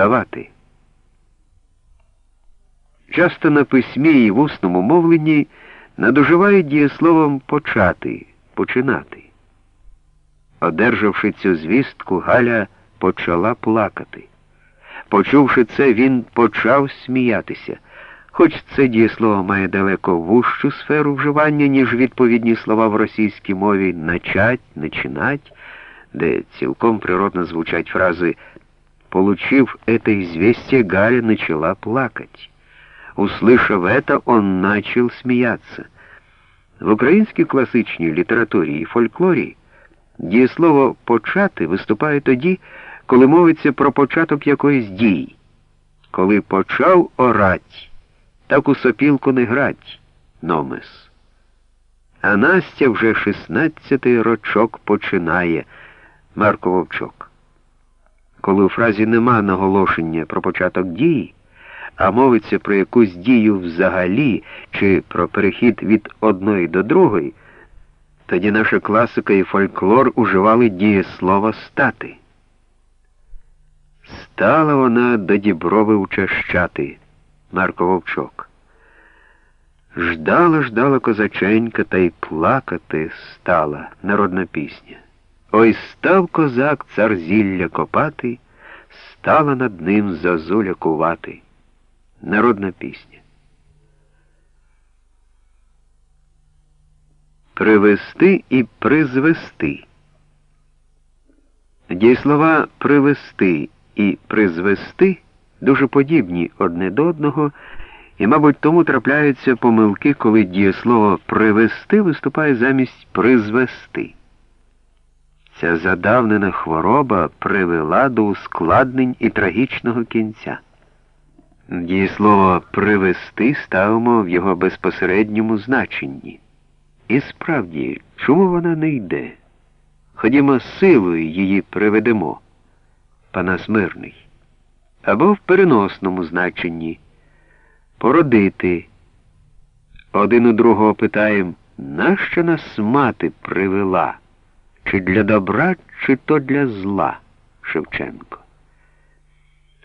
ставати. Часто на письмі і в усному мовленні надуживають дієсловом почати, починати. Одержавши цю звістку, Галя почала плакати. Почувши це, він почав сміятися. Хоч це дієслово має далеко вужчу сферу вживання, ніж відповідні слова в російській мові начать, начинать, де цілком природно звучать фрази «Получив это известие, Галя начала плакать». Услышав это, он начал смеяться. В українській класичній літературі і фольклорі дієслово почати виступає тоді, коли мовиться про початок якоїсь дії. Коли почав орать, так у сопілку не грать, номес. А Настя вже шістнадцятий рочок починає Марко Вовчок. Коли у фразі нема наголошення про початок дії, а мовиться про якусь дію взагалі чи про перехід від одної до другої, тоді наша класика і фольклор уживали дієслова стати. Стала вона до діброви учащати, Марко Вовчок. Ждала, ждала козаченька, та й плакати стала народна пісня. Ой став козак цар зілля копати, стала над ним зазуля кувати. Народна пісня. Привести і призвести. Дієслова привести і призвести дуже подібні одне до одного, і, мабуть, тому трапляються помилки, коли дієслово привести виступає замість призвести. Ця задавнена хвороба привела до ускладнень і трагічного кінця. Дієслово привести ставимо в його безпосередньому значенні. І справді, чому вона не йде? Ходімо силою її приведемо, Панас Мирний. Або в переносному значенні породити. Один у другого питаємо, нащо нас мати привела? Чи для добра, чи то для зла Шевченко?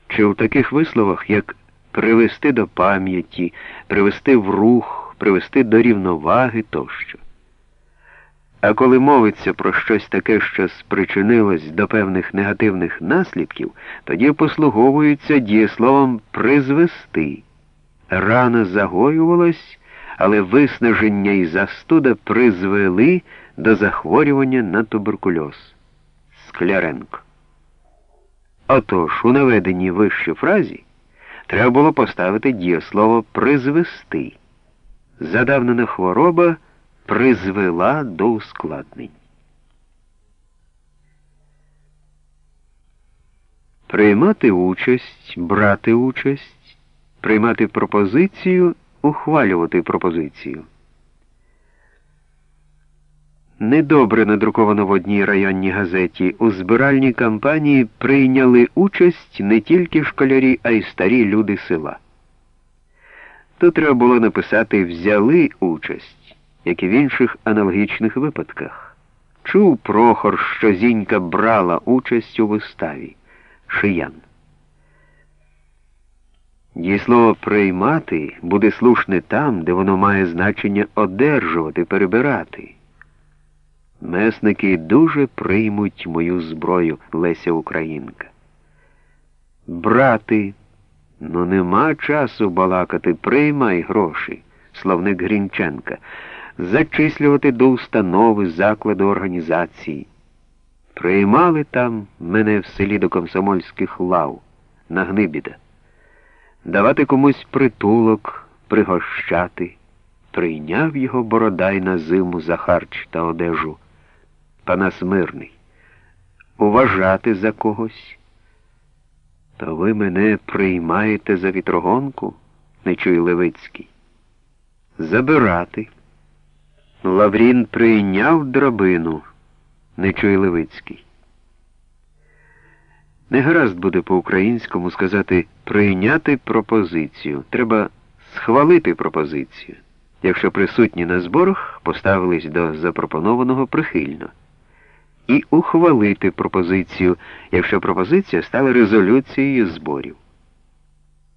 Чи у таких висловах, як привести до пам'яті, привести в рух, привести до рівноваги тощо? А коли мовиться про щось таке, що спричинилось до певних негативних наслідків, тоді послуговуються дієсловом призвести. Рана загоювалась, але виснаження і застуда призвели до захворювання на туберкульоз. Скляренко. Отож, у наведеній вищій фразі треба було поставити дієслово призвести. Задавнена хвороба призвела до ускладнень. Приймати участь, брати участь, приймати пропозицію, ухвалювати пропозицію. Недобре надруковано в одній районній газеті. У збиральній кампанії прийняли участь не тільки школярі, а й старі люди села. Тут треба було написати взяли участь, як і в інших аналогічних випадках. Чув Прохор, що Зінька брала участь у виставі шиян. Дієслово приймати буде слушне там, де воно має значення одержувати, перебирати. Месники дуже приймуть мою зброю, Леся Українка. Брати, ну нема часу балакати, приймай гроші, словник Грінченка, зачислювати до установи, закладу організації. Приймали там мене в селі до комсомольських лав на Гнибіда, давати комусь притулок, пригощати, прийняв його бородай на зиму за харч та одежу. Панас Мирний, уважати за когось. То ви мене приймаєте за вітрогонку, не чує Левицький. Забирати. Лаврін прийняв драбину, не чує Левицький. Не гаразд буде по-українському сказати прийняти пропозицію. Треба схвалити пропозицію, якщо присутні на зборах поставились до запропонованого прихильно. І ухвалити пропозицію, якщо пропозиція стала резолюцією зборів.